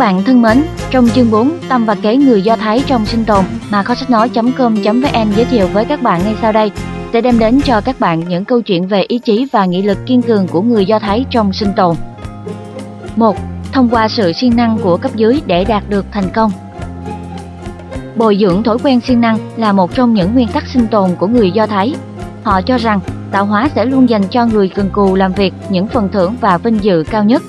bạn thân mến, trong chương 4 Tâm và kế người Do Thái trong sinh tồn mà kho sách nói.com.vn giới thiệu với các bạn ngay sau đây sẽ đem đến cho các bạn những câu chuyện về ý chí và nghị lực kiên cường của người Do Thái trong sinh tồn. 1. Thông qua sự siêng năng của cấp dưới để đạt được thành công. Bồi dưỡng thói quen siêng năng là một trong những nguyên tắc sinh tồn của người Do Thái. Họ cho rằng tạo hóa sẽ luôn dành cho người cần cù làm việc những phần thưởng và vinh dự cao nhất.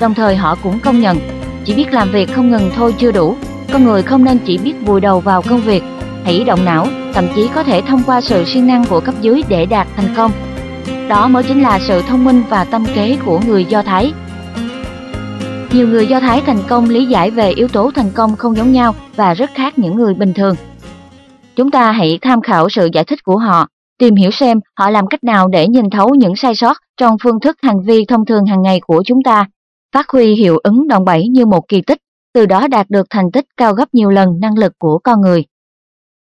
Đồng thời họ cũng công nhận, chỉ biết làm việc không ngừng thôi chưa đủ, con người không nên chỉ biết vùi đầu vào công việc, hãy động não, thậm chí có thể thông qua sự siêng năng của cấp dưới để đạt thành công. Đó mới chính là sự thông minh và tâm kế của người Do Thái. Nhiều người Do Thái thành công lý giải về yếu tố thành công không giống nhau và rất khác những người bình thường. Chúng ta hãy tham khảo sự giải thích của họ, tìm hiểu xem họ làm cách nào để nhìn thấu những sai sót trong phương thức hành vi thông thường hàng ngày của chúng ta, phát huy hiệu ứng đòn bẩy như một kỳ tích, từ đó đạt được thành tích cao gấp nhiều lần năng lực của con người.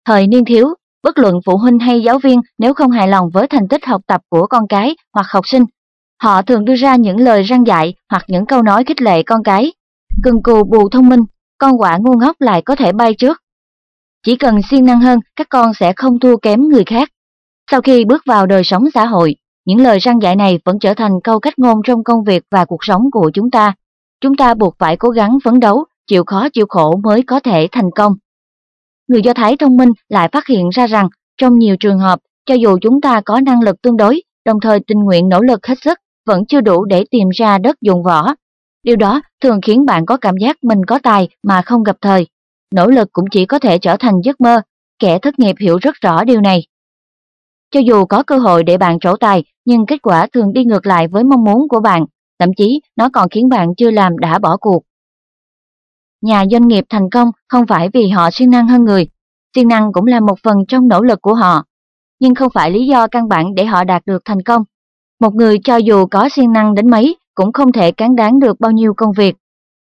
Thời niên thiếu, bất luận phụ huynh hay giáo viên nếu không hài lòng với thành tích học tập của con cái hoặc học sinh Họ thường đưa ra những lời răng dạy hoặc những câu nói khích lệ con cái. Cần cù bù thông minh, con quả ngu ngốc lại có thể bay trước. Chỉ cần siêng năng hơn, các con sẽ không thua kém người khác. Sau khi bước vào đời sống xã hội, những lời răng dạy này vẫn trở thành câu cách ngôn trong công việc và cuộc sống của chúng ta. Chúng ta buộc phải cố gắng phấn đấu, chịu khó chịu khổ mới có thể thành công. Người Do Thái thông minh lại phát hiện ra rằng, trong nhiều trường hợp, cho dù chúng ta có năng lực tương đối, đồng thời tình nguyện nỗ lực hết sức, vẫn chưa đủ để tìm ra đất dụng võ. Điều đó thường khiến bạn có cảm giác mình có tài mà không gặp thời. Nỗ lực cũng chỉ có thể trở thành giấc mơ, kẻ thất nghiệp hiểu rất rõ điều này. Cho dù có cơ hội để bạn trổ tài, nhưng kết quả thường đi ngược lại với mong muốn của bạn, thậm chí nó còn khiến bạn chưa làm đã bỏ cuộc. Nhà doanh nghiệp thành công không phải vì họ siêng năng hơn người, siêng năng cũng là một phần trong nỗ lực của họ, nhưng không phải lý do căn bản để họ đạt được thành công. Một người cho dù có siêng năng đến mấy cũng không thể cán đáng được bao nhiêu công việc.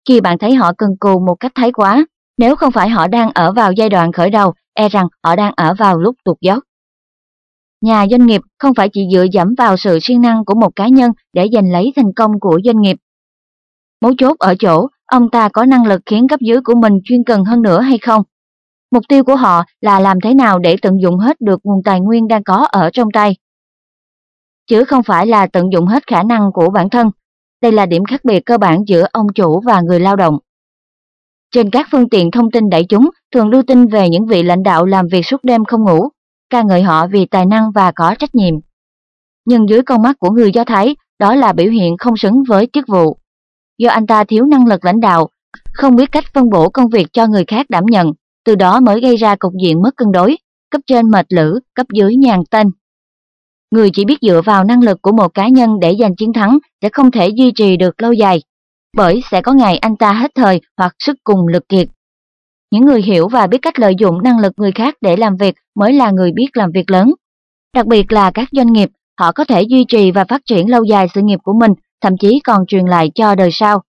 Khi bạn thấy họ cần cù một cách thái quá, nếu không phải họ đang ở vào giai đoạn khởi đầu, e rằng họ đang ở vào lúc tụt dốc. Nhà doanh nghiệp không phải chỉ dựa dẫm vào sự siêng năng của một cá nhân để giành lấy thành công của doanh nghiệp. Mấu chốt ở chỗ, ông ta có năng lực khiến cấp dưới của mình chuyên cần hơn nữa hay không? Mục tiêu của họ là làm thế nào để tận dụng hết được nguồn tài nguyên đang có ở trong tay chứ không phải là tận dụng hết khả năng của bản thân. Đây là điểm khác biệt cơ bản giữa ông chủ và người lao động. Trên các phương tiện thông tin đại chúng thường đưa tin về những vị lãnh đạo làm việc suốt đêm không ngủ, ca ngợi họ vì tài năng và có trách nhiệm. Nhưng dưới con mắt của người Do Thái, đó là biểu hiện không xứng với chức vụ. Do anh ta thiếu năng lực lãnh đạo, không biết cách phân bổ công việc cho người khác đảm nhận, từ đó mới gây ra cục diện mất cân đối, cấp trên mệt lử, cấp dưới nhàn tên. Người chỉ biết dựa vào năng lực của một cá nhân để giành chiến thắng sẽ không thể duy trì được lâu dài, bởi sẽ có ngày anh ta hết thời hoặc sức cùng lực kiệt. Những người hiểu và biết cách lợi dụng năng lực người khác để làm việc mới là người biết làm việc lớn. Đặc biệt là các doanh nghiệp, họ có thể duy trì và phát triển lâu dài sự nghiệp của mình, thậm chí còn truyền lại cho đời sau.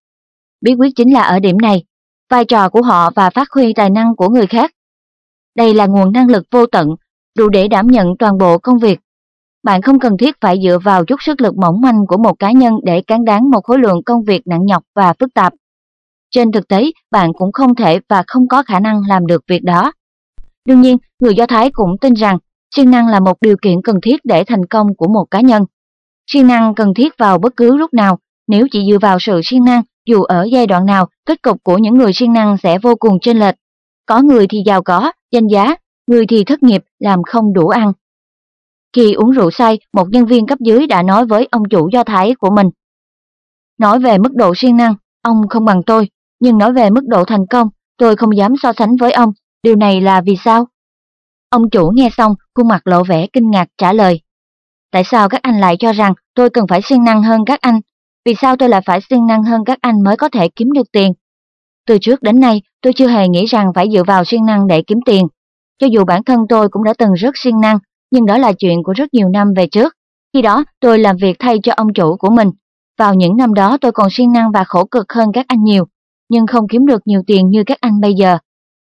Bí quyết chính là ở điểm này, vai trò của họ và phát huy tài năng của người khác. Đây là nguồn năng lực vô tận, đủ để đảm nhận toàn bộ công việc bạn không cần thiết phải dựa vào chút sức lực mỏng manh của một cá nhân để cán đáng một khối lượng công việc nặng nhọc và phức tạp. Trên thực tế, bạn cũng không thể và không có khả năng làm được việc đó. Đương nhiên, người Do Thái cũng tin rằng siêng năng là một điều kiện cần thiết để thành công của một cá nhân. Siêng năng cần thiết vào bất cứ lúc nào, nếu chỉ dựa vào sự siêng năng, dù ở giai đoạn nào, kết cục của những người siêng năng sẽ vô cùng chênh lệch. Có người thì giàu có, danh giá, người thì thất nghiệp, làm không đủ ăn. Khi uống rượu say, một nhân viên cấp dưới đã nói với ông chủ do Thái của mình. Nói về mức độ siêng năng, ông không bằng tôi, nhưng nói về mức độ thành công, tôi không dám so sánh với ông. Điều này là vì sao? Ông chủ nghe xong, khuôn mặt lộ vẻ kinh ngạc trả lời. Tại sao các anh lại cho rằng tôi cần phải siêng năng hơn các anh? Vì sao tôi lại phải siêng năng hơn các anh mới có thể kiếm được tiền? Từ trước đến nay, tôi chưa hề nghĩ rằng phải dựa vào siêng năng để kiếm tiền. Cho dù bản thân tôi cũng đã từng rất siêng năng, nhưng đó là chuyện của rất nhiều năm về trước. Khi đó, tôi làm việc thay cho ông chủ của mình. Vào những năm đó tôi còn siêng năng và khổ cực hơn các anh nhiều, nhưng không kiếm được nhiều tiền như các anh bây giờ.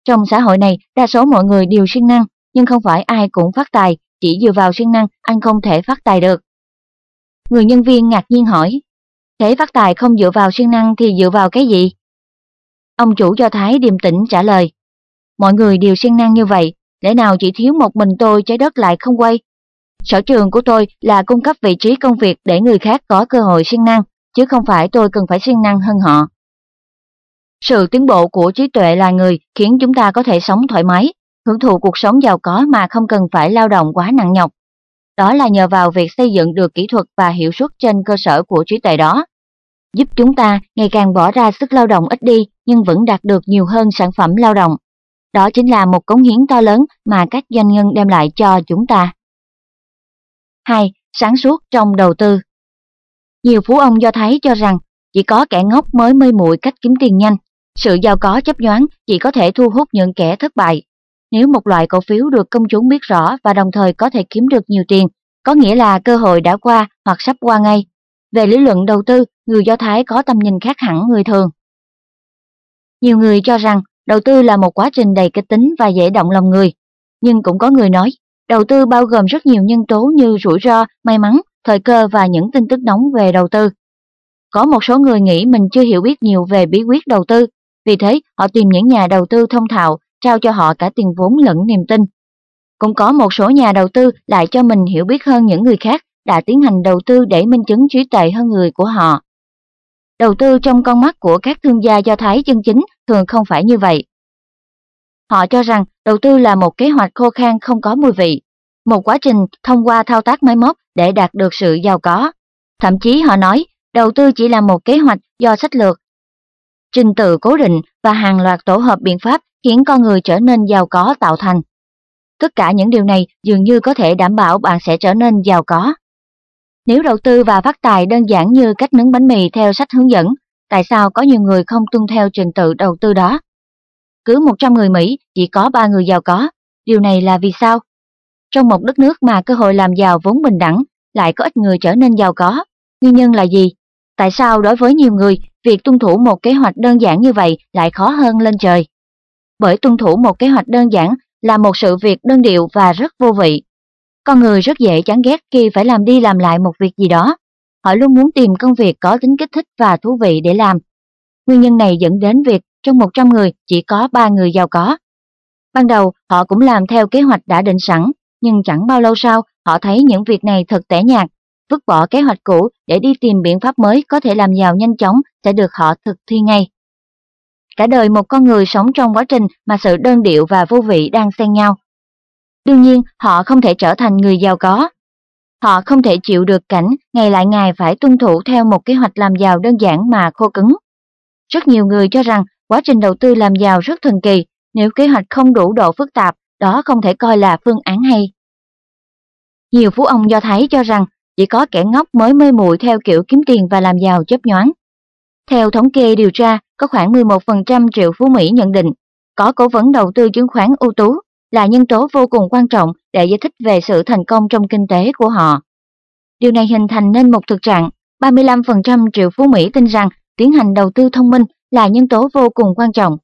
Trong xã hội này, đa số mọi người đều siêng năng, nhưng không phải ai cũng phát tài, chỉ dựa vào siêng năng anh không thể phát tài được. Người nhân viên ngạc nhiên hỏi, thế phát tài không dựa vào siêng năng thì dựa vào cái gì? Ông chủ Do Thái điềm tĩnh trả lời. Mọi người đều siêng năng như vậy, lẽ nào chỉ thiếu một mình tôi trái đất lại không quay? Sở trường của tôi là cung cấp vị trí công việc để người khác có cơ hội siêng năng, chứ không phải tôi cần phải siêng năng hơn họ. Sự tiến bộ của trí tuệ là người khiến chúng ta có thể sống thoải mái, hưởng thụ cuộc sống giàu có mà không cần phải lao động quá nặng nhọc. Đó là nhờ vào việc xây dựng được kỹ thuật và hiệu suất trên cơ sở của trí tuệ đó. Giúp chúng ta ngày càng bỏ ra sức lao động ít đi nhưng vẫn đạt được nhiều hơn sản phẩm lao động. Đó chính là một cống hiến to lớn mà các doanh nhân đem lại cho chúng ta. 2. Sáng suốt trong đầu tư Nhiều phú ông Do Thái cho rằng chỉ có kẻ ngốc mới mê muội cách kiếm tiền nhanh. Sự giàu có chấp nhoáng chỉ có thể thu hút những kẻ thất bại. Nếu một loại cổ phiếu được công chúng biết rõ và đồng thời có thể kiếm được nhiều tiền, có nghĩa là cơ hội đã qua hoặc sắp qua ngay. Về lý luận đầu tư, người Do Thái có tầm nhìn khác hẳn người thường. Nhiều người cho rằng đầu tư là một quá trình đầy kịch tính và dễ động lòng người. Nhưng cũng có người nói, đầu tư bao gồm rất nhiều nhân tố như rủi ro, may mắn, thời cơ và những tin tức nóng về đầu tư. Có một số người nghĩ mình chưa hiểu biết nhiều về bí quyết đầu tư, vì thế họ tìm những nhà đầu tư thông thạo, trao cho họ cả tiền vốn lẫn niềm tin. Cũng có một số nhà đầu tư lại cho mình hiểu biết hơn những người khác đã tiến hành đầu tư để minh chứng trí tuệ hơn người của họ. Đầu tư trong con mắt của các thương gia do Thái chân chính thường không phải như vậy. Họ cho rằng đầu tư là một kế hoạch khô khan không có mùi vị, một quá trình thông qua thao tác máy móc để đạt được sự giàu có. Thậm chí họ nói đầu tư chỉ là một kế hoạch do sách lược, trình tự cố định và hàng loạt tổ hợp biện pháp khiến con người trở nên giàu có tạo thành. Tất cả những điều này dường như có thể đảm bảo bạn sẽ trở nên giàu có. Nếu đầu tư và phát tài đơn giản như cách nướng bánh mì theo sách hướng dẫn, tại sao có nhiều người không tuân theo trình tự đầu tư đó? Cứ 100 người Mỹ chỉ có 3 người giàu có, điều này là vì sao? Trong một đất nước mà cơ hội làm giàu vốn bình đẳng, lại có ít người trở nên giàu có. Nguyên nhân là gì? Tại sao đối với nhiều người, việc tuân thủ một kế hoạch đơn giản như vậy lại khó hơn lên trời? Bởi tuân thủ một kế hoạch đơn giản là một sự việc đơn điệu và rất vô vị. Con người rất dễ chán ghét khi phải làm đi làm lại một việc gì đó. Họ luôn muốn tìm công việc có tính kích thích và thú vị để làm. Nguyên nhân này dẫn đến việc trong 100 người chỉ có 3 người giàu có. Ban đầu họ cũng làm theo kế hoạch đã định sẵn, nhưng chẳng bao lâu sau họ thấy những việc này thật tẻ nhạt, vứt bỏ kế hoạch cũ để đi tìm biện pháp mới có thể làm giàu nhanh chóng sẽ được họ thực thi ngay. Cả đời một con người sống trong quá trình mà sự đơn điệu và vô vị đang xen nhau. Đương nhiên, họ không thể trở thành người giàu có. Họ không thể chịu được cảnh ngày lại ngày phải tuân thủ theo một kế hoạch làm giàu đơn giản mà khô cứng. Rất nhiều người cho rằng quá trình đầu tư làm giàu rất thần kỳ, nếu kế hoạch không đủ độ phức tạp, đó không thể coi là phương án hay. Nhiều phú ông Do Thái cho rằng chỉ có kẻ ngốc mới mê muội theo kiểu kiếm tiền và làm giàu chớp nhoáng. Theo thống kê điều tra, có khoảng 11% triệu phú Mỹ nhận định có cố vấn đầu tư chứng khoán ưu tú là nhân tố vô cùng quan trọng để giải thích về sự thành công trong kinh tế của họ. Điều này hình thành nên một thực trạng 35% triệu phú Mỹ tin rằng tiến hành đầu tư thông minh là nhân tố vô cùng quan trọng.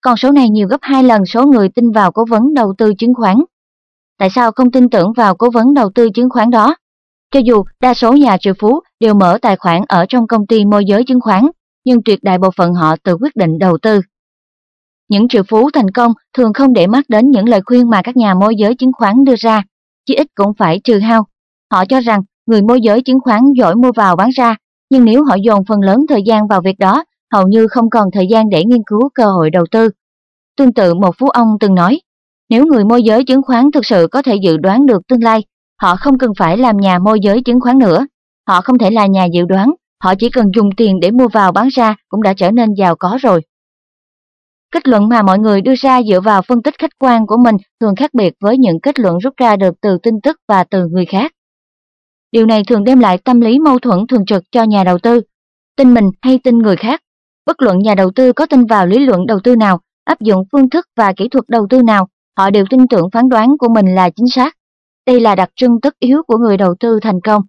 Còn số này nhiều gấp 2 lần số người tin vào cố vấn đầu tư chứng khoán. Tại sao không tin tưởng vào cố vấn đầu tư chứng khoán đó? Cho dù đa số nhà triệu phú đều mở tài khoản ở trong công ty môi giới chứng khoán, nhưng tuyệt đại bộ phận họ tự quyết định đầu tư. Những triệu phú thành công thường không để mắt đến những lời khuyên mà các nhà môi giới chứng khoán đưa ra, chỉ ít cũng phải trừ hao. Họ cho rằng người môi giới chứng khoán giỏi mua vào bán ra, nhưng nếu họ dồn phần lớn thời gian vào việc đó, hầu như không còn thời gian để nghiên cứu cơ hội đầu tư. Tương tự một phú ông từng nói, nếu người môi giới chứng khoán thực sự có thể dự đoán được tương lai, họ không cần phải làm nhà môi giới chứng khoán nữa. Họ không thể là nhà dự đoán, họ chỉ cần dùng tiền để mua vào bán ra cũng đã trở nên giàu có rồi. Kết luận mà mọi người đưa ra dựa vào phân tích khách quan của mình thường khác biệt với những kết luận rút ra được từ tin tức và từ người khác. Điều này thường đem lại tâm lý mâu thuẫn thường trực cho nhà đầu tư, tin mình hay tin người khác. Bất luận nhà đầu tư có tin vào lý luận đầu tư nào, áp dụng phương thức và kỹ thuật đầu tư nào, họ đều tin tưởng phán đoán của mình là chính xác. Đây là đặc trưng tất yếu của người đầu tư thành công.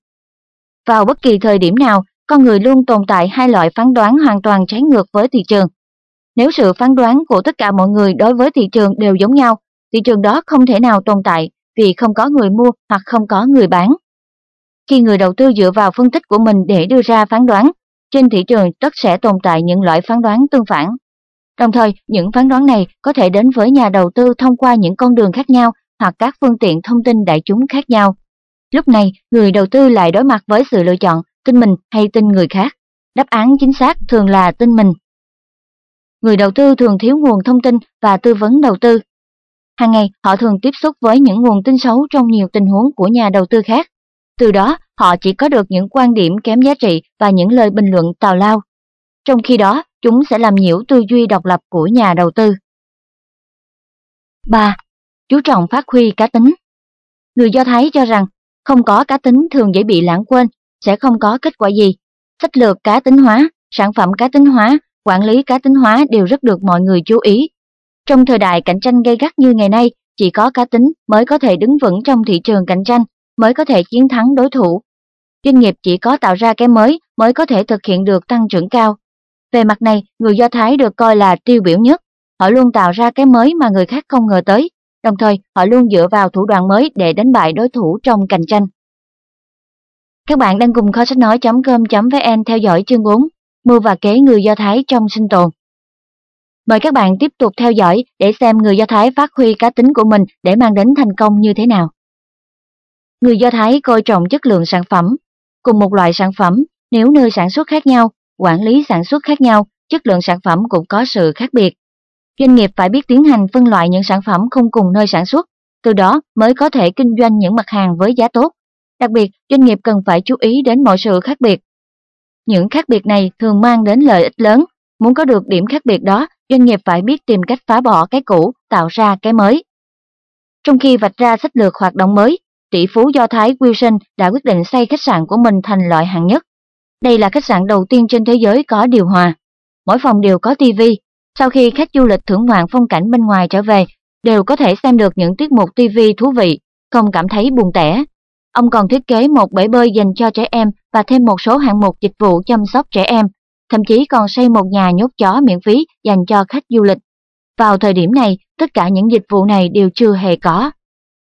Vào bất kỳ thời điểm nào, con người luôn tồn tại hai loại phán đoán hoàn toàn trái ngược với thị trường. Nếu sự phán đoán của tất cả mọi người đối với thị trường đều giống nhau, thị trường đó không thể nào tồn tại vì không có người mua hoặc không có người bán. Khi người đầu tư dựa vào phân tích của mình để đưa ra phán đoán, trên thị trường tất sẽ tồn tại những loại phán đoán tương phản. Đồng thời, những phán đoán này có thể đến với nhà đầu tư thông qua những con đường khác nhau hoặc các phương tiện thông tin đại chúng khác nhau. Lúc này, người đầu tư lại đối mặt với sự lựa chọn tin mình hay tin người khác. Đáp án chính xác thường là tin mình. Người đầu tư thường thiếu nguồn thông tin và tư vấn đầu tư. Hàng ngày, họ thường tiếp xúc với những nguồn tin xấu trong nhiều tình huống của nhà đầu tư khác. Từ đó, họ chỉ có được những quan điểm kém giá trị và những lời bình luận tào lao. Trong khi đó, chúng sẽ làm nhiễu tư duy độc lập của nhà đầu tư. 3. Chú trọng phát huy cá tính Người Do Thái cho rằng không có cá tính thường dễ bị lãng quên, sẽ không có kết quả gì. Sách lược cá tính hóa, sản phẩm cá tính hóa, quản lý cá tính hóa đều rất được mọi người chú ý. Trong thời đại cạnh tranh gay gắt như ngày nay, chỉ có cá tính mới có thể đứng vững trong thị trường cạnh tranh, mới có thể chiến thắng đối thủ. Doanh nghiệp chỉ có tạo ra cái mới mới có thể thực hiện được tăng trưởng cao. Về mặt này, người Do Thái được coi là tiêu biểu nhất. Họ luôn tạo ra cái mới mà người khác không ngờ tới, đồng thời họ luôn dựa vào thủ đoạn mới để đánh bại đối thủ trong cạnh tranh. Các bạn đang cùng kho sách nói.com.vn theo dõi chương 4, mưu và kế người Do Thái trong sinh tồn. Mời các bạn tiếp tục theo dõi để xem người Do Thái phát huy cá tính của mình để mang đến thành công như thế nào. Người Do Thái coi trọng chất lượng sản phẩm. Cùng một loại sản phẩm, nếu nơi sản xuất khác nhau, quản lý sản xuất khác nhau, chất lượng sản phẩm cũng có sự khác biệt. Doanh nghiệp phải biết tiến hành phân loại những sản phẩm không cùng nơi sản xuất, từ đó mới có thể kinh doanh những mặt hàng với giá tốt. Đặc biệt, doanh nghiệp cần phải chú ý đến mọi sự khác biệt. Những khác biệt này thường mang đến lợi ích lớn. Muốn có được điểm khác biệt đó, doanh nghiệp phải biết tìm cách phá bỏ cái cũ, tạo ra cái mới. Trong khi vạch ra sách lược hoạt động mới, tỷ phú Do Thái Wilson đã quyết định xây khách sạn của mình thành loại hạng nhất. Đây là khách sạn đầu tiên trên thế giới có điều hòa. Mỗi phòng đều có tivi. Sau khi khách du lịch thưởng ngoạn phong cảnh bên ngoài trở về, đều có thể xem được những tiết mục TV thú vị, không cảm thấy buồn tẻ. Ông còn thiết kế một bể bơi dành cho trẻ em và thêm một số hạng mục dịch vụ chăm sóc trẻ em, thậm chí còn xây một nhà nhốt chó miễn phí dành cho khách du lịch. Vào thời điểm này, tất cả những dịch vụ này đều chưa hề có.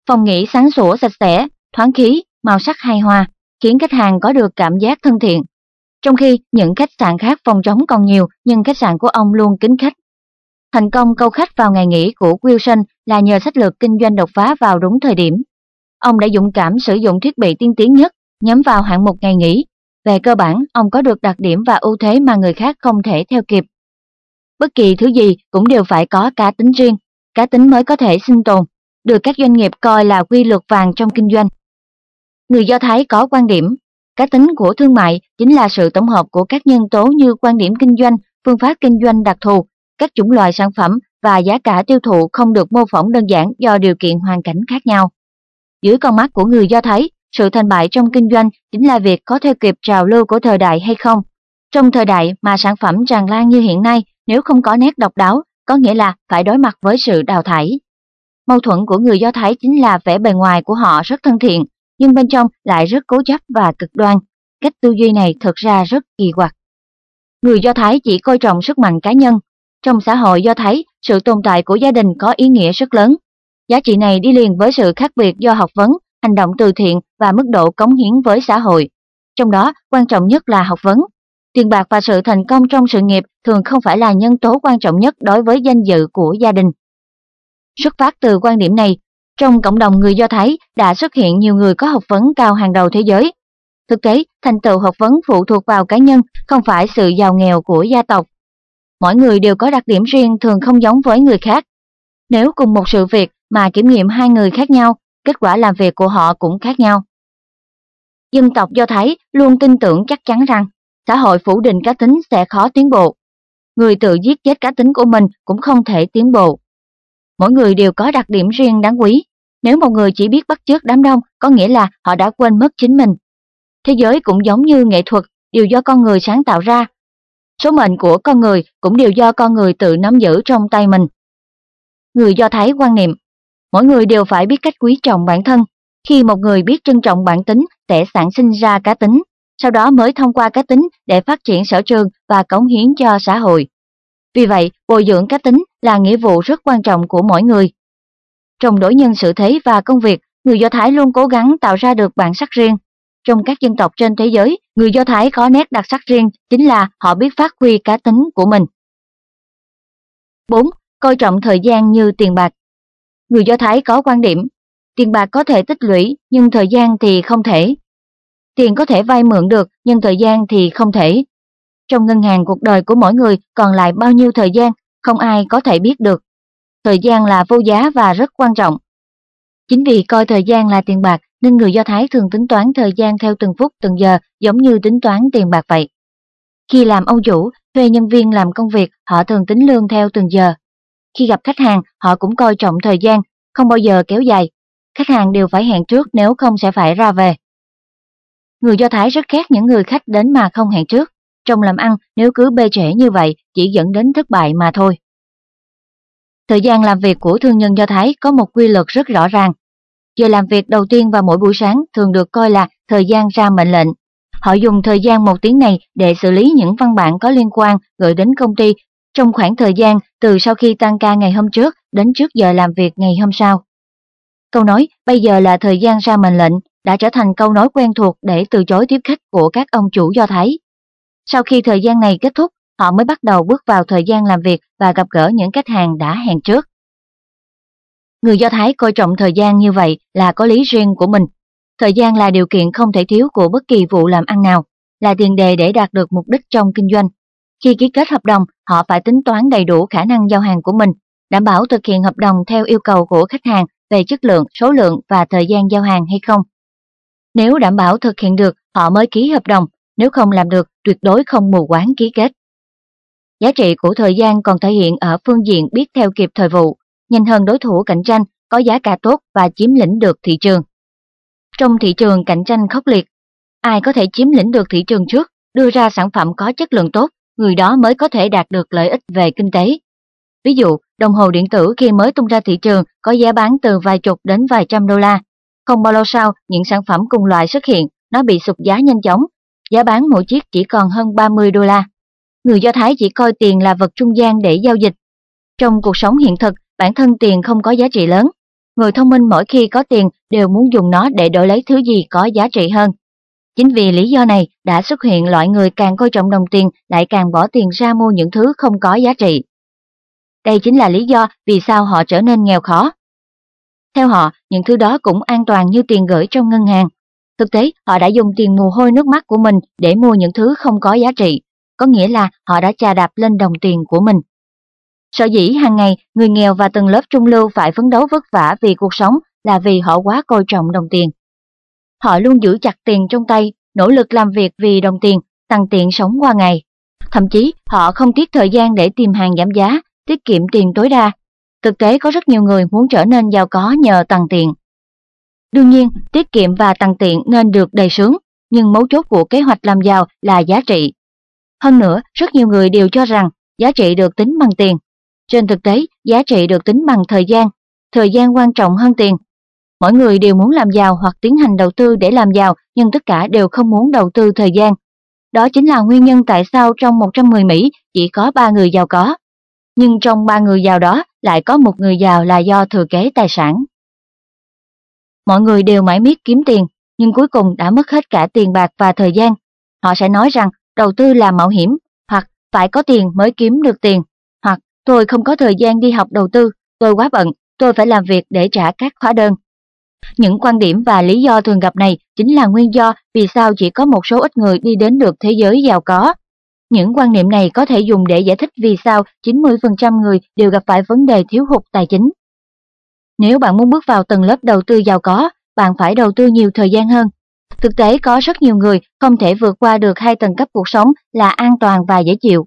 Phòng nghỉ sáng sủa sạch sẽ, thoáng khí, màu sắc hài hòa, khiến khách hàng có được cảm giác thân thiện. Trong khi những khách sạn khác phòng trống còn nhiều, nhưng khách sạn của ông luôn kính khách. Thành công câu khách vào ngày nghỉ của Wilson là nhờ sách lược kinh doanh đột phá vào đúng thời điểm. Ông đã dũng cảm sử dụng thiết bị tiên tiến nhất, nhắm vào hạng mục ngày nghỉ. Về cơ bản, ông có được đặc điểm và ưu thế mà người khác không thể theo kịp. Bất kỳ thứ gì cũng đều phải có cá tính riêng, cá tính mới có thể sinh tồn, được các doanh nghiệp coi là quy luật vàng trong kinh doanh. Người Do Thái có quan điểm, cá tính của thương mại chính là sự tổng hợp của các nhân tố như quan điểm kinh doanh, phương pháp kinh doanh đặc thù, các chủng loại sản phẩm và giá cả tiêu thụ không được mô phỏng đơn giản do điều kiện hoàn cảnh khác nhau. Dưới con mắt của người Do Thái, sự thành bại trong kinh doanh chính là việc có theo kịp trào lưu của thời đại hay không. Trong thời đại mà sản phẩm tràn lan như hiện nay, nếu không có nét độc đáo, có nghĩa là phải đối mặt với sự đào thải. Mâu thuẫn của người Do Thái chính là vẻ bề ngoài của họ rất thân thiện, nhưng bên trong lại rất cố chấp và cực đoan. Cách tư duy này thực ra rất kỳ quặc. Người Do Thái chỉ coi trọng sức mạnh cá nhân. Trong xã hội Do Thái, sự tồn tại của gia đình có ý nghĩa rất lớn. Giá trị này đi liền với sự khác biệt do học vấn, hành động từ thiện và mức độ cống hiến với xã hội. Trong đó, quan trọng nhất là học vấn. Tiền bạc và sự thành công trong sự nghiệp thường không phải là nhân tố quan trọng nhất đối với danh dự của gia đình. Xuất phát từ quan điểm này, trong cộng đồng người Do Thái đã xuất hiện nhiều người có học vấn cao hàng đầu thế giới. Thực tế, thành tựu học vấn phụ thuộc vào cá nhân, không phải sự giàu nghèo của gia tộc. Mỗi người đều có đặc điểm riêng thường không giống với người khác. Nếu cùng một sự việc mà kiểm nghiệm hai người khác nhau, kết quả làm việc của họ cũng khác nhau. Dân tộc Do Thái luôn tin tưởng chắc chắn rằng xã hội phủ định cá tính sẽ khó tiến bộ. Người tự giết chết cá tính của mình cũng không thể tiến bộ. Mỗi người đều có đặc điểm riêng đáng quý. Nếu một người chỉ biết bắt chước đám đông, có nghĩa là họ đã quên mất chính mình. Thế giới cũng giống như nghệ thuật, đều do con người sáng tạo ra. Số mệnh của con người cũng đều do con người tự nắm giữ trong tay mình. Người Do Thái quan niệm, mỗi người đều phải biết cách quý trọng bản thân. Khi một người biết trân trọng bản tính sẽ sản sinh ra cá tính, sau đó mới thông qua cá tính để phát triển sở trường và cống hiến cho xã hội. Vì vậy, bồi dưỡng cá tính là nghĩa vụ rất quan trọng của mỗi người. Trong đối nhân sự thế và công việc, người Do Thái luôn cố gắng tạo ra được bản sắc riêng. Trong các dân tộc trên thế giới, người Do Thái có nét đặc sắc riêng chính là họ biết phát huy cá tính của mình. 4. Coi trọng thời gian như tiền bạc. Người Do Thái có quan điểm, tiền bạc có thể tích lũy nhưng thời gian thì không thể. Tiền có thể vay mượn được nhưng thời gian thì không thể. Trong ngân hàng cuộc đời của mỗi người còn lại bao nhiêu thời gian, không ai có thể biết được. Thời gian là vô giá và rất quan trọng. Chính vì coi thời gian là tiền bạc nên người Do Thái thường tính toán thời gian theo từng phút từng giờ giống như tính toán tiền bạc vậy. Khi làm ông chủ, thuê nhân viên làm công việc, họ thường tính lương theo từng giờ. Khi gặp khách hàng, họ cũng coi trọng thời gian, không bao giờ kéo dài. Khách hàng đều phải hẹn trước nếu không sẽ phải ra về. Người Do Thái rất khác những người khách đến mà không hẹn trước. Trong làm ăn, nếu cứ bê trễ như vậy, chỉ dẫn đến thất bại mà thôi. Thời gian làm việc của thương nhân Do Thái có một quy luật rất rõ ràng. Giờ làm việc đầu tiên vào mỗi buổi sáng thường được coi là thời gian ra mệnh lệnh. Họ dùng thời gian một tiếng này để xử lý những văn bản có liên quan gửi đến công ty trong khoảng thời gian từ sau khi tăng ca ngày hôm trước đến trước giờ làm việc ngày hôm sau. Câu nói bây giờ là thời gian ra mệnh lệnh đã trở thành câu nói quen thuộc để từ chối tiếp khách của các ông chủ Do Thái. Sau khi thời gian này kết thúc, họ mới bắt đầu bước vào thời gian làm việc và gặp gỡ những khách hàng đã hẹn trước. Người Do Thái coi trọng thời gian như vậy là có lý riêng của mình. Thời gian là điều kiện không thể thiếu của bất kỳ vụ làm ăn nào, là tiền đề để đạt được mục đích trong kinh doanh. Khi ký kết hợp đồng, họ phải tính toán đầy đủ khả năng giao hàng của mình, đảm bảo thực hiện hợp đồng theo yêu cầu của khách hàng về chất lượng, số lượng và thời gian giao hàng hay không. Nếu đảm bảo thực hiện được, họ mới ký hợp đồng, nếu không làm được, tuyệt đối không mù quáng ký kết. Giá trị của thời gian còn thể hiện ở phương diện biết theo kịp thời vụ, nhanh hơn đối thủ cạnh tranh, có giá cả tốt và chiếm lĩnh được thị trường. Trong thị trường cạnh tranh khốc liệt, ai có thể chiếm lĩnh được thị trường trước, đưa ra sản phẩm có chất lượng tốt, người đó mới có thể đạt được lợi ích về kinh tế. Ví dụ, đồng hồ điện tử khi mới tung ra thị trường có giá bán từ vài chục đến vài trăm đô la. Không bao lâu sau, những sản phẩm cùng loại xuất hiện, nó bị sụt giá nhanh chóng, giá bán mỗi chiếc chỉ còn hơn 30 đô la. Người Do Thái chỉ coi tiền là vật trung gian để giao dịch. Trong cuộc sống hiện thực, bản thân tiền không có giá trị lớn. Người thông minh mỗi khi có tiền đều muốn dùng nó để đổi lấy thứ gì có giá trị hơn. Chính vì lý do này đã xuất hiện loại người càng coi trọng đồng tiền lại càng bỏ tiền ra mua những thứ không có giá trị. Đây chính là lý do vì sao họ trở nên nghèo khó. Theo họ, những thứ đó cũng an toàn như tiền gửi trong ngân hàng. Thực tế, họ đã dùng tiền mồ hôi nước mắt của mình để mua những thứ không có giá trị, có nghĩa là họ đã trà đạp lên đồng tiền của mình. Sở dĩ hàng ngày, người nghèo và tầng lớp trung lưu phải phấn đấu vất vả vì cuộc sống là vì họ quá coi trọng đồng tiền. Họ luôn giữ chặt tiền trong tay, nỗ lực làm việc vì đồng tiền, tăng tiền sống qua ngày. Thậm chí, họ không tiếc thời gian để tìm hàng giảm giá, tiết kiệm tiền tối đa. Thực tế có rất nhiều người muốn trở nên giàu có nhờ tăng tiền. Đương nhiên, tiết kiệm và tăng tiện nên được đầy sướng, nhưng mấu chốt của kế hoạch làm giàu là giá trị. Hơn nữa, rất nhiều người đều cho rằng giá trị được tính bằng tiền. Trên thực tế, giá trị được tính bằng thời gian. Thời gian quan trọng hơn tiền. Mỗi người đều muốn làm giàu hoặc tiến hành đầu tư để làm giàu, nhưng tất cả đều không muốn đầu tư thời gian. Đó chính là nguyên nhân tại sao trong 110 Mỹ chỉ có 3 người giàu có. Nhưng trong 3 người giàu đó lại có một người giàu là do thừa kế tài sản. Mọi người đều mãi miết kiếm tiền, nhưng cuối cùng đã mất hết cả tiền bạc và thời gian. Họ sẽ nói rằng đầu tư là mạo hiểm, hoặc phải có tiền mới kiếm được tiền, hoặc tôi không có thời gian đi học đầu tư, tôi quá bận, tôi phải làm việc để trả các hóa đơn. Những quan điểm và lý do thường gặp này chính là nguyên do vì sao chỉ có một số ít người đi đến được thế giới giàu có. Những quan niệm này có thể dùng để giải thích vì sao 90% người đều gặp phải vấn đề thiếu hụt tài chính. Nếu bạn muốn bước vào tầng lớp đầu tư giàu có, bạn phải đầu tư nhiều thời gian hơn. Thực tế có rất nhiều người không thể vượt qua được hai tầng cấp cuộc sống là an toàn và dễ chịu.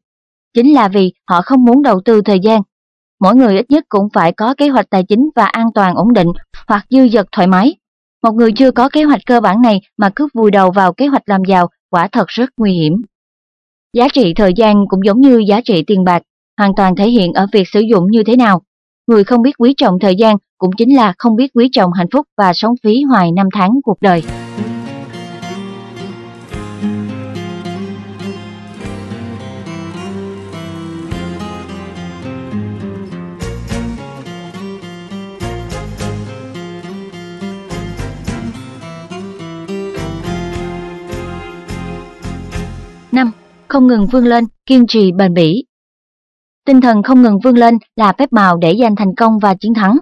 Chính là vì họ không muốn đầu tư thời gian. Mỗi người ít nhất cũng phải có kế hoạch tài chính và an toàn ổn định hoặc dư dật thoải mái. Một người chưa có kế hoạch cơ bản này mà cứ vùi đầu vào kế hoạch làm giàu quả thật rất nguy hiểm. Giá trị thời gian cũng giống như giá trị tiền bạc, hoàn toàn thể hiện ở việc sử dụng như thế nào. Người không biết quý trọng thời gian cũng chính là không biết quý trọng hạnh phúc và sống phí hoài năm tháng cuộc đời. năm Không ngừng vươn lên, kiên trì bền bỉ. Tinh thần không ngừng vươn lên là phép màu để giành thành công và chiến thắng.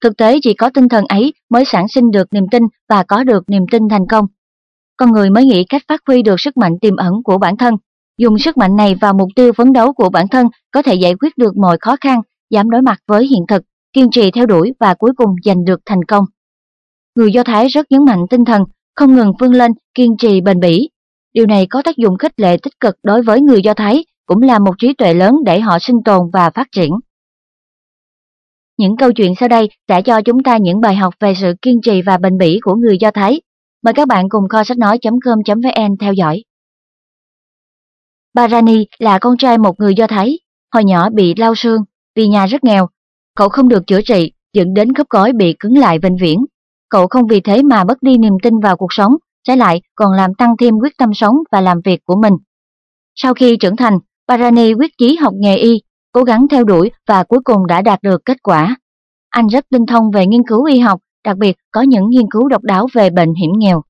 Thực tế chỉ có tinh thần ấy mới sản sinh được niềm tin và có được niềm tin thành công. Con người mới nghĩ cách phát huy được sức mạnh tiềm ẩn của bản thân. Dùng sức mạnh này vào mục tiêu phấn đấu của bản thân có thể giải quyết được mọi khó khăn, dám đối mặt với hiện thực, kiên trì theo đuổi và cuối cùng giành được thành công. Người Do Thái rất nhấn mạnh tinh thần, không ngừng vươn lên, kiên trì bền bỉ. Điều này có tác dụng khích lệ tích cực đối với người Do Thái, cũng là một trí tuệ lớn để họ sinh tồn và phát triển. Những câu chuyện sau đây sẽ cho chúng ta những bài học về sự kiên trì và bền bỉ của người Do Thái. Mời các bạn cùng kho sách nói.com.vn theo dõi. Barani là con trai một người Do Thái, hồi nhỏ bị lao xương vì nhà rất nghèo. Cậu không được chữa trị, dẫn đến khớp gối bị cứng lại vĩnh viễn. Cậu không vì thế mà mất đi niềm tin vào cuộc sống, trái lại còn làm tăng thêm quyết tâm sống và làm việc của mình. Sau khi trưởng thành, Barani quyết chí học nghề y, cố gắng theo đuổi và cuối cùng đã đạt được kết quả. Anh rất tinh thông về nghiên cứu y học, đặc biệt có những nghiên cứu độc đáo về bệnh hiểm nghèo.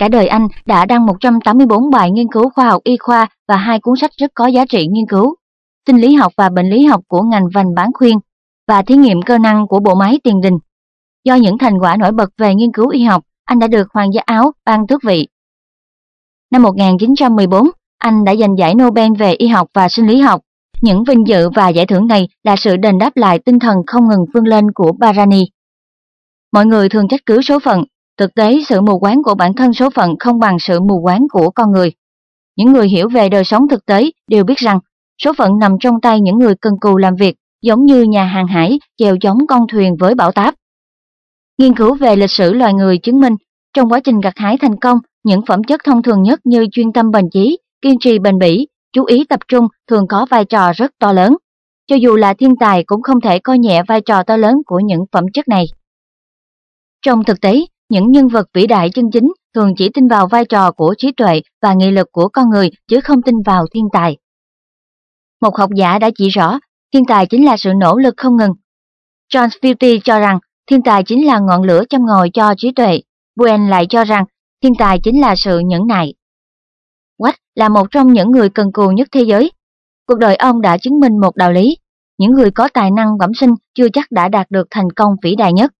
Cả đời anh đã đăng 184 bài nghiên cứu khoa học y khoa và hai cuốn sách rất có giá trị nghiên cứu, sinh lý học và bệnh lý học của ngành vành bán khuyên và thí nghiệm cơ năng của bộ máy tiền đình. Do những thành quả nổi bật về nghiên cứu y học, anh đã được Hoàng gia Áo ban tước vị. Năm 1914, anh đã giành giải Nobel về y học và sinh lý học. Những vinh dự và giải thưởng này là sự đền đáp lại tinh thần không ngừng vươn lên của Barani. Mọi người thường trách cứ số phận, thực tế sự mù quáng của bản thân số phận không bằng sự mù quáng của con người. Những người hiểu về đời sống thực tế đều biết rằng số phận nằm trong tay những người cần cù làm việc, giống như nhà hàng hải chèo chống con thuyền với bão táp. Nghiên cứu về lịch sử loài người chứng minh, trong quá trình gặt hái thành công, những phẩm chất thông thường nhất như chuyên tâm bền chí, kiên trì bền bỉ, chú ý tập trung thường có vai trò rất to lớn. Cho dù là thiên tài cũng không thể coi nhẹ vai trò to lớn của những phẩm chất này. Trong thực tế, những nhân vật vĩ đại chân chính thường chỉ tin vào vai trò của trí tuệ và nghị lực của con người chứ không tin vào thiên tài. Một học giả đã chỉ rõ, thiên tài chính là sự nỗ lực không ngừng. John Fielding cho rằng thiên tài chính là ngọn lửa châm ngòi cho trí tuệ. Buen lại cho rằng thiên tài chính là sự nhẫn nại. Watt là một trong những người cần cù nhất thế giới. Cuộc đời ông đã chứng minh một đạo lý, những người có tài năng bẩm sinh chưa chắc đã đạt được thành công vĩ đại nhất.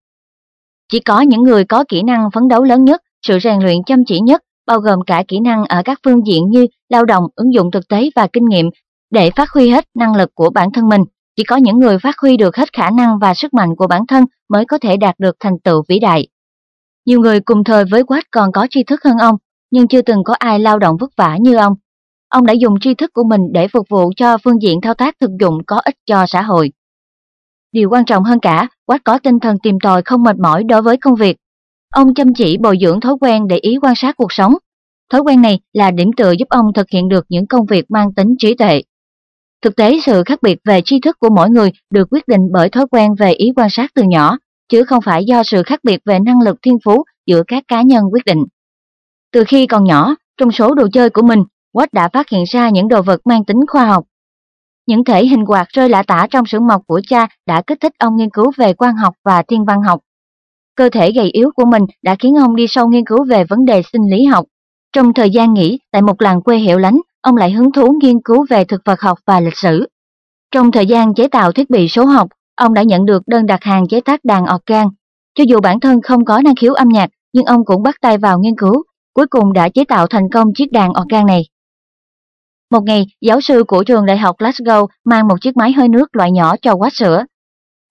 Chỉ có những người có kỹ năng phấn đấu lớn nhất, sự rèn luyện chăm chỉ nhất, bao gồm cả kỹ năng ở các phương diện như lao động, ứng dụng thực tế và kinh nghiệm để phát huy hết năng lực của bản thân mình. Chỉ có những người phát huy được hết khả năng và sức mạnh của bản thân mới có thể đạt được thành tựu vĩ đại. Nhiều người cùng thời với Watt còn có tri thức hơn ông, nhưng chưa từng có ai lao động vất vả như ông. Ông đã dùng tri thức của mình để phục vụ cho phương diện thao tác thực dụng có ích cho xã hội. Điều quan trọng hơn cả, Watt có tinh thần tìm tòi không mệt mỏi đối với công việc. Ông chăm chỉ bồi dưỡng thói quen để ý quan sát cuộc sống. Thói quen này là điểm tựa giúp ông thực hiện được những công việc mang tính trí tuệ. Thực tế sự khác biệt về tri thức của mỗi người được quyết định bởi thói quen về ý quan sát từ nhỏ, chứ không phải do sự khác biệt về năng lực thiên phú giữa các cá nhân quyết định. Từ khi còn nhỏ, trong số đồ chơi của mình, Watt đã phát hiện ra những đồ vật mang tính khoa học. Những thể hình quạt rơi lạ tả trong sưởng mộc của cha đã kích thích ông nghiên cứu về quan học và thiên văn học. Cơ thể gầy yếu của mình đã khiến ông đi sâu nghiên cứu về vấn đề sinh lý học. Trong thời gian nghỉ tại một làng quê hiệu lánh, ông lại hứng thú nghiên cứu về thực vật học và lịch sử. Trong thời gian chế tạo thiết bị số học, ông đã nhận được đơn đặt hàng chế tác đàn organ. Cho dù bản thân không có năng khiếu âm nhạc, nhưng ông cũng bắt tay vào nghiên cứu, cuối cùng đã chế tạo thành công chiếc đàn organ này. Một ngày, giáo sư của trường đại học Glasgow mang một chiếc máy hơi nước loại nhỏ cho quát sữa.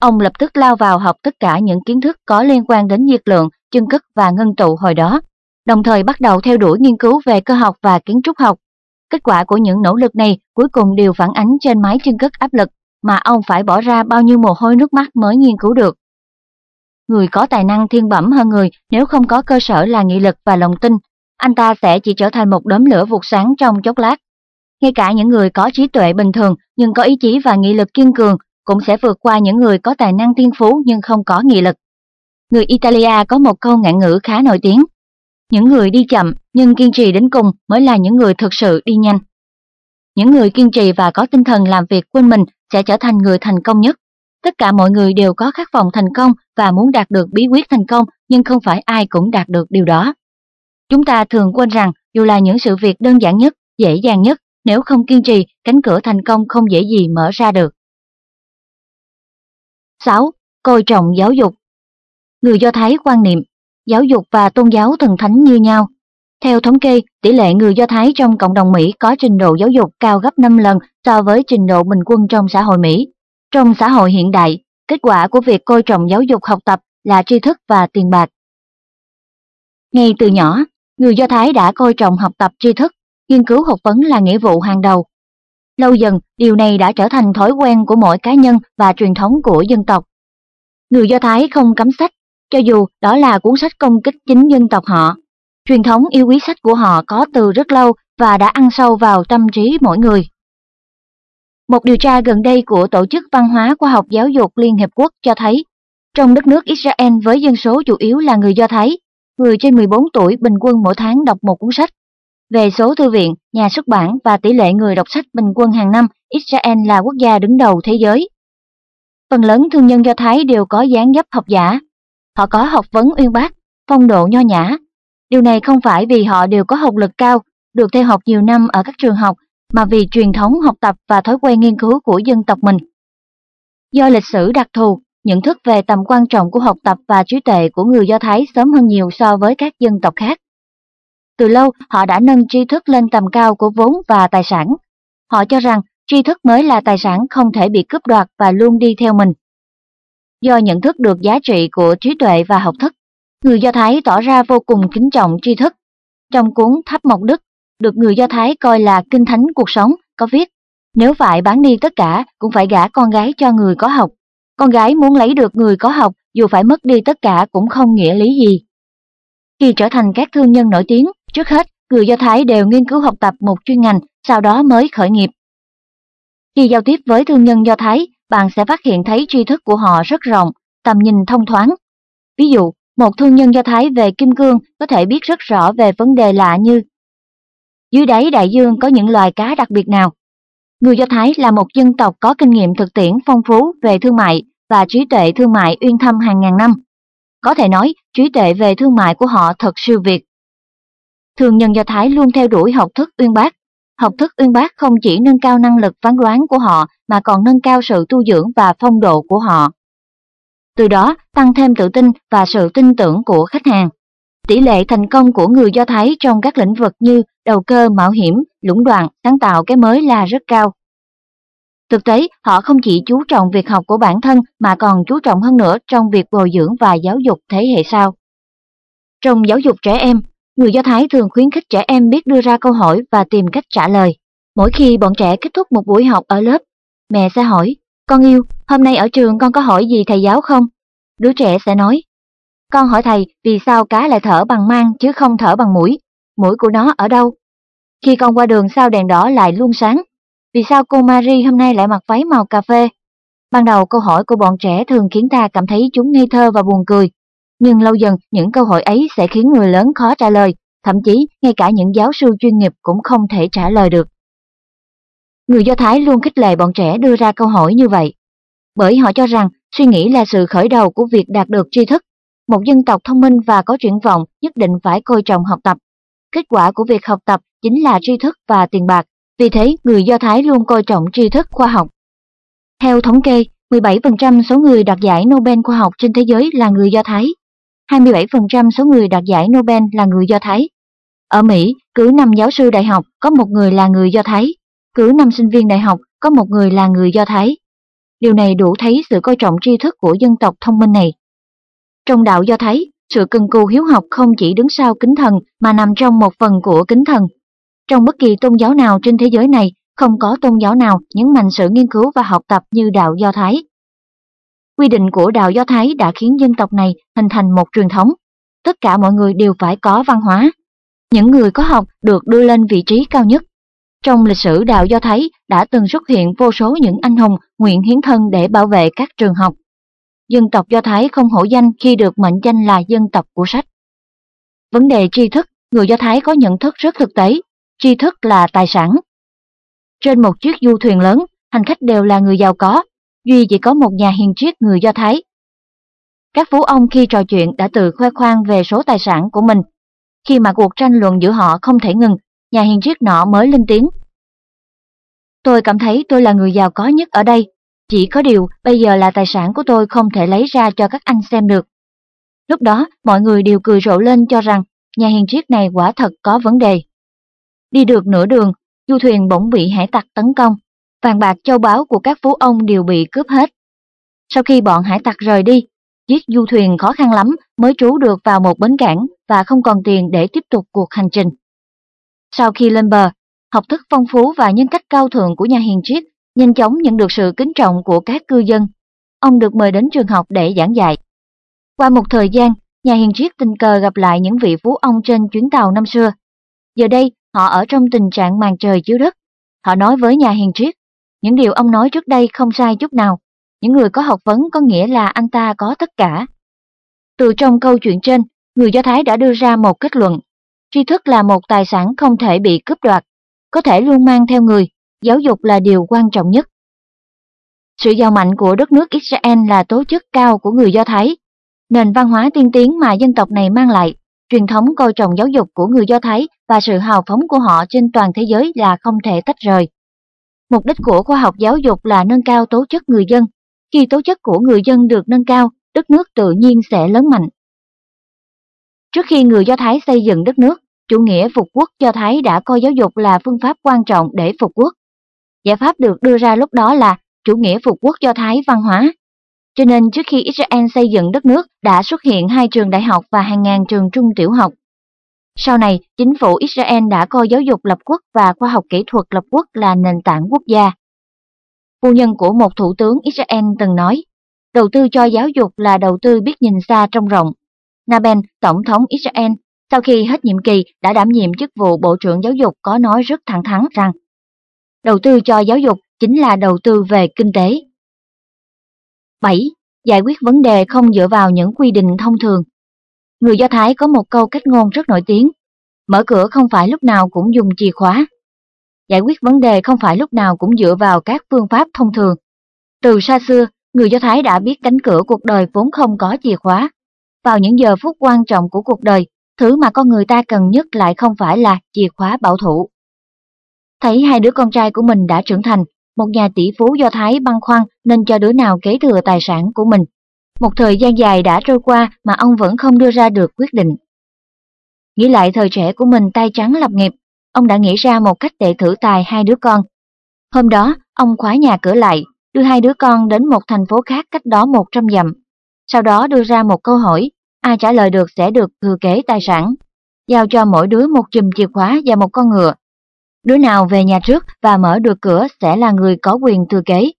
Ông lập tức lao vào học tất cả những kiến thức có liên quan đến nhiệt lượng, chân cất và ngân tụ hồi đó, đồng thời bắt đầu theo đuổi nghiên cứu về cơ học và kiến trúc học. Kết quả của những nỗ lực này cuối cùng đều phản ánh trên máy chân cất áp lực mà ông phải bỏ ra bao nhiêu mồ hôi nước mắt mới nghiên cứu được. Người có tài năng thiên bẩm hơn người nếu không có cơ sở là nghị lực và lòng tin, anh ta sẽ chỉ trở thành một đốm lửa vụt sáng trong chốc lát. Ngay cả những người có trí tuệ bình thường, nhưng có ý chí và nghị lực kiên cường, cũng sẽ vượt qua những người có tài năng thiên phú nhưng không có nghị lực. Người Italia có một câu ngạn ngữ khá nổi tiếng. Những người đi chậm, nhưng kiên trì đến cùng mới là những người thực sự đi nhanh. Những người kiên trì và có tinh thần làm việc quên mình sẽ trở thành người thành công nhất. Tất cả mọi người đều có khát vọng thành công và muốn đạt được bí quyết thành công, nhưng không phải ai cũng đạt được điều đó. Chúng ta thường quên rằng dù là những sự việc đơn giản nhất, dễ dàng nhất, nếu không kiên trì, cánh cửa thành công không dễ gì mở ra được. 6. Coi trọng giáo dục Người Do Thái quan niệm, giáo dục và tôn giáo thần thánh như nhau. Theo thống kê, tỷ lệ người Do Thái trong cộng đồng Mỹ có trình độ giáo dục cao gấp 5 lần so với trình độ bình quân trong xã hội Mỹ. Trong xã hội hiện đại, kết quả của việc coi trọng giáo dục học tập là tri thức và tiền bạc. Ngay từ nhỏ, người Do Thái đã coi trọng học tập tri thức, nghiên cứu học vấn là nghĩa vụ hàng đầu. Lâu dần, điều này đã trở thành thói quen của mỗi cá nhân và truyền thống của dân tộc. Người Do Thái không cấm sách, cho dù đó là cuốn sách công kích chính dân tộc họ. Truyền thống yêu quý sách của họ có từ rất lâu và đã ăn sâu vào tâm trí mỗi người. Một điều tra gần đây của Tổ chức Văn hóa Khoa học Giáo dục Liên Hiệp Quốc cho thấy, trong đất nước Israel với dân số chủ yếu là người Do Thái, người trên 14 tuổi bình quân mỗi tháng đọc một cuốn sách. Về số thư viện, nhà xuất bản và tỷ lệ người đọc sách bình quân hàng năm, Israel là quốc gia đứng đầu thế giới. Phần lớn thương nhân Do Thái đều có dáng dấp học giả. Họ có học vấn uyên bác, phong độ nho nhã. Điều này không phải vì họ đều có học lực cao, được theo học nhiều năm ở các trường học, mà vì truyền thống học tập và thói quen nghiên cứu của dân tộc mình. Do lịch sử đặc thù, nhận thức về tầm quan trọng của học tập và trí tuệ của người Do Thái sớm hơn nhiều so với các dân tộc khác. Từ lâu, họ đã nâng tri thức lên tầm cao của vốn và tài sản. Họ cho rằng tri thức mới là tài sản không thể bị cướp đoạt và luôn đi theo mình. Do nhận thức được giá trị của trí tuệ và học thức, người Do Thái tỏ ra vô cùng kính trọng tri thức. Trong cuốn Tháp Mộc Đức, được người Do Thái coi là kinh thánh cuộc sống, có viết, nếu phải bán đi tất cả cũng phải gả con gái cho người có học. Con gái muốn lấy được người có học dù phải mất đi tất cả cũng không nghĩa lý gì. Khi trở thành các thương nhân nổi tiếng, trước hết, người Do Thái đều nghiên cứu học tập một chuyên ngành, sau đó mới khởi nghiệp. Khi giao tiếp với thương nhân Do Thái, bạn sẽ phát hiện thấy tri thức của họ rất rộng, tầm nhìn thông thoáng. Ví dụ, một thương nhân Do Thái về kim cương có thể biết rất rõ về vấn đề lạ như dưới đáy đại dương có những loài cá đặc biệt nào. Người Do Thái là một dân tộc có kinh nghiệm thực tiễn phong phú về thương mại và trí tuệ thương mại uyên thâm hàng ngàn năm. Có thể nói, trí tuệ về thương mại của họ thật siêu việt. Thường nhân Do Thái luôn theo đuổi học thức uyên bác. Học thức uyên bác không chỉ nâng cao năng lực phán đoán của họ mà còn nâng cao sự tu dưỡng và phong độ của họ. Từ đó, tăng thêm tự tin và sự tin tưởng của khách hàng. Tỷ lệ thành công của người Do Thái trong các lĩnh vực như đầu cơ, mạo hiểm, lũng đoạn, sáng tạo cái mới là rất cao. Thực tế, họ không chỉ chú trọng việc học của bản thân mà còn chú trọng hơn nữa trong việc bồi dưỡng và giáo dục thế hệ sau. Trong giáo dục trẻ em, người Do Thái thường khuyến khích trẻ em biết đưa ra câu hỏi và tìm cách trả lời. Mỗi khi bọn trẻ kết thúc một buổi học ở lớp, mẹ sẽ hỏi, con yêu, hôm nay ở trường con có hỏi gì thầy giáo không? Đứa trẻ sẽ nói, con hỏi thầy vì sao cá lại thở bằng mang chứ không thở bằng mũi, mũi của nó ở đâu? Khi con qua đường sao đèn đỏ lại luôn sáng? Vì sao cô Marie hôm nay lại mặc váy màu cà phê? Ban đầu câu hỏi của bọn trẻ thường khiến ta cảm thấy chúng ngây thơ và buồn cười. Nhưng lâu dần những câu hỏi ấy sẽ khiến người lớn khó trả lời, thậm chí ngay cả những giáo sư chuyên nghiệp cũng không thể trả lời được. Người Do Thái luôn khích lệ bọn trẻ đưa ra câu hỏi như vậy, bởi họ cho rằng suy nghĩ là sự khởi đầu của việc đạt được tri thức. Một dân tộc thông minh và có triển vọng nhất định phải coi trọng học tập. Kết quả của việc học tập chính là tri thức và tiền bạc, vì thế người Do Thái luôn coi trọng tri thức khoa học. Theo thống kê, 17% số người đoạt giải Nobel khoa học trên thế giới là người Do Thái. 27% số người đoạt giải Nobel là người Do Thái. Ở Mỹ, cứ 5 giáo sư đại học có một người là người Do Thái, cứ 5 sinh viên đại học có một người là người Do Thái. Điều này đủ thấy sự coi trọng tri thức của dân tộc thông minh này. Trong đạo Do Thái, sự cần cù hiếu học không chỉ đứng sau kính thần mà nằm trong một phần của kính thần. Trong bất kỳ tôn giáo nào trên thế giới này, không có tôn giáo nào nhấn mạnh sự nghiên cứu và học tập như đạo Do Thái. Quy định của đạo Do Thái đã khiến dân tộc này hình thành một truyền thống. Tất cả mọi người đều phải có văn hóa. Những người có học được đưa lên vị trí cao nhất. Trong lịch sử đạo Do Thái đã từng xuất hiện vô số những anh hùng nguyện hiến thân để bảo vệ các trường học. Dân tộc Do Thái không hổ danh khi được mệnh danh là dân tộc của sách. Vấn đề tri thức, người Do Thái có nhận thức rất thực tế, tri thức là tài sản. Trên một chiếc du thuyền lớn, hành khách đều là người giàu có, duy chỉ có một nhà hiền triết người Do Thái. Các phú ông khi trò chuyện đã tự khoe khoang về số tài sản của mình. Khi mà cuộc tranh luận giữa họ không thể ngừng, nhà hiền triết nọ mới lên tiếng. Tôi cảm thấy tôi là người giàu có nhất ở đây. Chỉ có điều bây giờ là tài sản của tôi không thể lấy ra cho các anh xem được. Lúc đó mọi người đều cười rộ lên cho rằng nhà hiền triết này quả thật có vấn đề. Đi được nửa đường, du thuyền bỗng bị hải tặc tấn công, vàng bạc châu báu của các phú ông đều bị cướp hết. Sau khi bọn hải tặc rời đi, chiếc du thuyền khó khăn lắm mới trú được vào một bến cảng và không còn tiền để tiếp tục cuộc hành trình. Sau khi lên bờ, học thức phong phú và nhân cách cao thượng của nhà hiền triết nhanh chóng nhận được sự kính trọng của các cư dân. Ông được mời đến trường học để giảng dạy. Qua một thời gian, nhà hiền triết tình cờ gặp lại những vị phú ông trên chuyến tàu năm xưa. Giờ đây, họ ở trong tình trạng màn trời chiếu đất. Họ nói với nhà hiền triết, những điều ông nói trước đây không sai chút nào. Những người có học vấn có nghĩa là anh ta có tất cả. Từ trong câu chuyện trên, người Do Thái đã đưa ra một kết luận. Tri thức là một tài sản không thể bị cướp đoạt, có thể luôn mang theo người, giáo dục là điều quan trọng nhất. Sự giàu mạnh của đất nước Israel là tố chất cao của người Do Thái. Nền văn hóa tiên tiến mà dân tộc này mang lại, truyền thống coi trọng giáo dục của người Do Thái và sự hào phóng của họ trên toàn thế giới là không thể tách rời. Mục đích của khoa học giáo dục là nâng cao tố chất người dân. Khi tố chất của người dân được nâng cao, đất nước tự nhiên sẽ lớn mạnh. Trước khi người Do Thái xây dựng đất nước, chủ nghĩa phục quốc Do Thái đã coi giáo dục là phương pháp quan trọng để phục quốc. Giải pháp được đưa ra lúc đó là chủ nghĩa phục quốc Do Thái văn hóa. Cho nên trước khi Israel xây dựng đất nước đã xuất hiện hai trường đại học và hàng ngàn trường trung tiểu học. Sau này, chính phủ Israel đã coi giáo dục lập quốc và khoa học kỹ thuật lập quốc là nền tảng quốc gia. Phu nhân của một thủ tướng Israel từng nói, đầu tư cho giáo dục là đầu tư biết nhìn xa trông rộng. Naben, Tổng thống Israel, sau khi hết nhiệm kỳ đã đảm nhiệm chức vụ Bộ trưởng Giáo dục có nói rất thẳng thắn rằng đầu tư cho giáo dục chính là đầu tư về kinh tế. 7. Giải quyết vấn đề không dựa vào những quy định thông thường. Người Do Thái có một câu cách ngôn rất nổi tiếng, mở cửa không phải lúc nào cũng dùng chìa khóa. Giải quyết vấn đề không phải lúc nào cũng dựa vào các phương pháp thông thường. Từ xa xưa, người Do Thái đã biết cánh cửa cuộc đời vốn không có chìa khóa. Vào những giờ phút quan trọng của cuộc đời, thứ mà con người ta cần nhất lại không phải là chìa khóa bảo thủ. Thấy hai đứa con trai của mình đã trưởng thành, một nhà tỷ phú Do Thái băn khoăn nên cho đứa nào kế thừa tài sản của mình. Một thời gian dài đã trôi qua mà ông vẫn không đưa ra được quyết định. Nghĩ lại thời trẻ của mình tay trắng lập nghiệp, ông đã nghĩ ra một cách để thử tài hai đứa con. Hôm đó, ông khóa nhà cửa lại, đưa hai đứa con đến một thành phố khác cách đó 100 dặm. Sau đó đưa ra một câu hỏi, ai trả lời được sẽ được thừa kế tài sản. Giao cho mỗi đứa một chùm chìa khóa và một con ngựa. Đứa nào về nhà trước và mở được cửa sẽ là người có quyền thừa kế.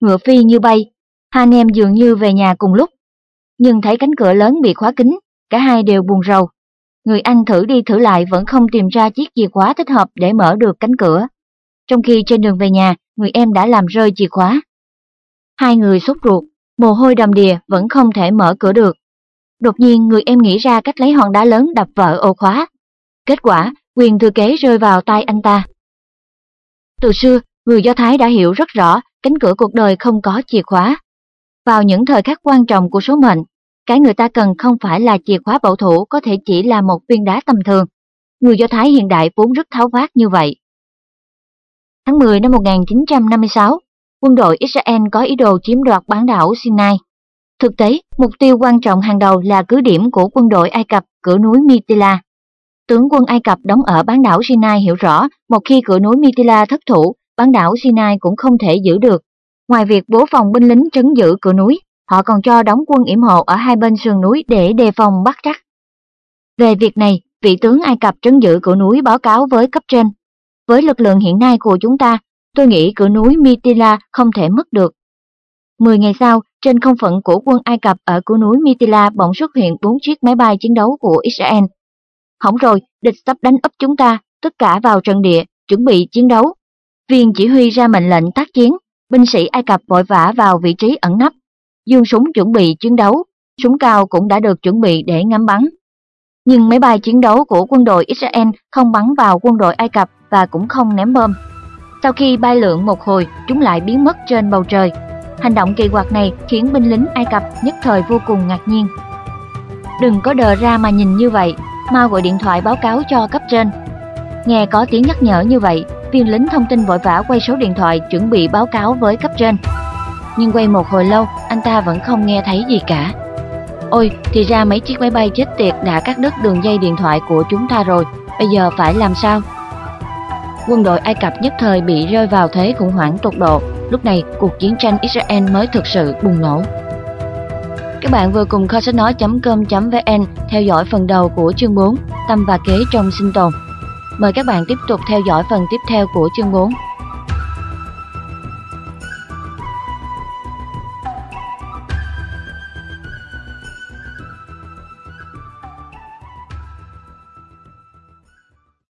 Ngựa phi như bay, hai anh em dường như về nhà cùng lúc. Nhưng thấy cánh cửa lớn bị khóa kín, cả hai đều buồn rầu. Người anh thử đi thử lại vẫn không tìm ra chiếc chìa khóa thích hợp để mở được cánh cửa. Trong khi trên đường về nhà, người em đã làm rơi chìa khóa. Hai người sốt ruột, mồ hôi đầm đìa vẫn không thể mở cửa được. Đột nhiên người em nghĩ ra cách lấy hòn đá lớn đập vỡ ổ khóa. Kết quả, quyền thừa kế rơi vào tay anh ta. Từ xưa, người Do Thái đã hiểu rất rõ cánh cửa cuộc đời không có chìa khóa. Vào những thời khắc quan trọng của số mệnh, cái người ta cần không phải là chìa khóa bảo thủ có thể chỉ là một viên đá tầm thường. Người Do Thái hiện đại vốn rất tháo vát như vậy. Tháng 10 năm 1956, quân đội Israel có ý đồ chiếm đoạt bán đảo Sinai. Thực tế, mục tiêu quan trọng hàng đầu là cứ điểm của quân đội Ai Cập cửa núi Mitila. Tướng quân Ai Cập đóng ở bán đảo Sinai hiểu rõ, một khi cửa núi Mitila thất thủ, bán đảo Sinai cũng không thể giữ được. Ngoài việc bố phòng binh lính trấn giữ cửa núi, họ còn cho đóng quân yểm hộ ở hai bên sườn núi để đề phòng bắt trắc. Về việc này, vị tướng Ai Cập trấn giữ cửa núi báo cáo với cấp trên. Với lực lượng hiện nay của chúng ta, tôi nghĩ cửa núi Mitila không thể mất được. Mười ngày sau, trên không phận của quân Ai Cập ở cửa núi Mitila bỗng xuất hiện bốn chiếc máy bay chiến đấu của Israel. Hỏng rồi, địch sắp đánh úp chúng ta, tất cả vào trận địa, chuẩn bị chiến đấu. Viên chỉ huy ra mệnh lệnh tác chiến, binh sĩ Ai Cập vội vã vào vị trí ẩn nấp. Dương súng chuẩn bị chiến đấu, súng cao cũng đã được chuẩn bị để ngắm bắn. Nhưng máy bay chiến đấu của quân đội Israel không bắn vào quân đội Ai Cập và cũng không ném bom. Sau khi bay lượn một hồi, chúng lại biến mất trên bầu trời. Hành động kỳ quặc này khiến binh lính Ai Cập nhất thời vô cùng ngạc nhiên. Đừng có đờ ra mà nhìn như vậy, mau gọi điện thoại báo cáo cho cấp trên. Nghe có tiếng nhắc nhở như vậy, viên lính thông tin vội vã quay số điện thoại chuẩn bị báo cáo với cấp trên. Nhưng quay một hồi lâu, anh ta vẫn không nghe thấy gì cả. Ôi, thì ra mấy chiếc máy bay chết tiệt đã cắt đứt đường dây điện thoại của chúng ta rồi, bây giờ phải làm sao? Quân đội Ai Cập nhất thời bị rơi vào thế khủng hoảng tột độ, lúc này cuộc chiến tranh Israel mới thực sự bùng nổ. Các bạn vừa cùng kho sách nói.com.vn theo dõi phần đầu của chương 4 Tâm và kế trong sinh tồn. Mời các bạn tiếp tục theo dõi phần tiếp theo của chương 4